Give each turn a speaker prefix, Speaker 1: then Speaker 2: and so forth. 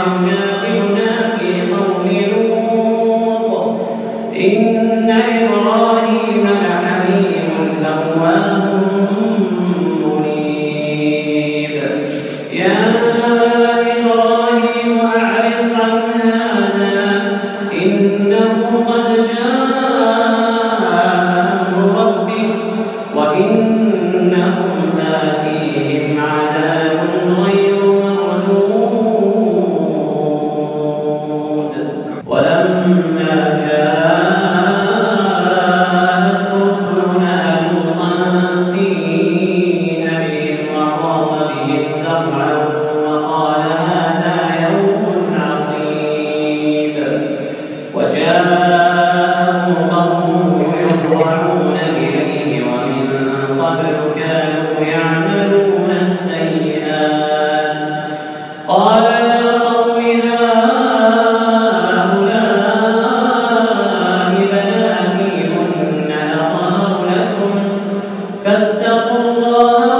Speaker 1: my God. الله